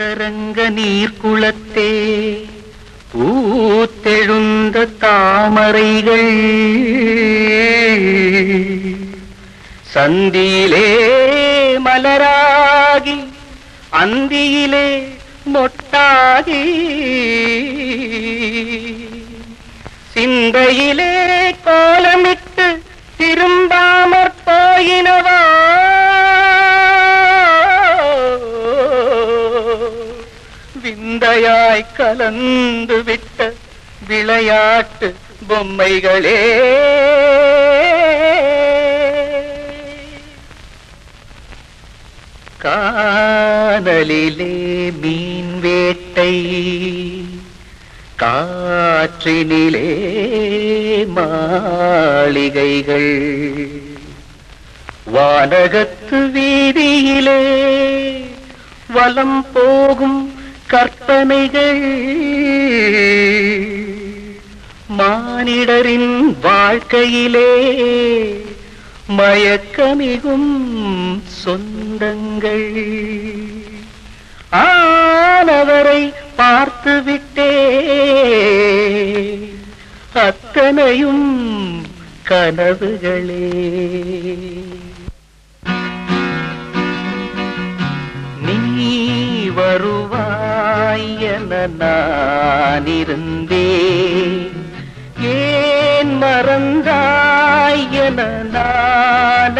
கரங்க நீர்க்குளத்தே பூத்தெழுந்த தாமரைகள். சந்தியிலே மலராகி அந்தியிலே மொட்டாகி சிந்தையிலே கோலமிட்டு விந்தையாய் கலந்து விட்ட விளையாட்டு பொம்மைகளே. காதலிலே மீன் வேட்டை காற்றினிலே மாளிகைகள். வானகத்து வீதியிலே வலம் போகும் கற்பனைகள். மானிடரின் வாழ்க்கையிலே மயக்கமிகும் சொந்தங்கள். ஆனவரை பார்த்துவிட்டே அத்தனையும் கனவுகளே. நீ வருவாய் என நான் ஏன் மறந்தாய் என நான்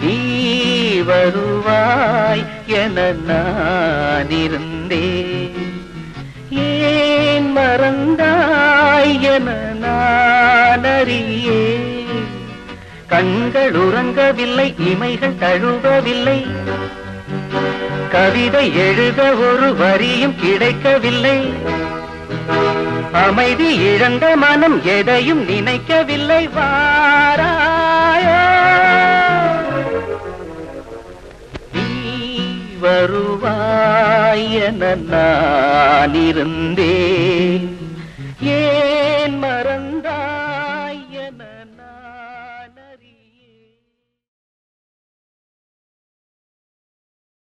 நீ வருவாய் என நானிருந்தே ஏன் மறந்தாய் என நான் கண்கள் உறங்கவில்லை இமைகள் தழுவவில்லை. கவிதை எழுத ஒரு வரியும் கிடைக்கவில்லை. அமைதி இழந்த மனம் எதையும் நினைக்கவில்லை. வாராயோ. நீ வருவாய் என நான் இருந்தேன். ஏன்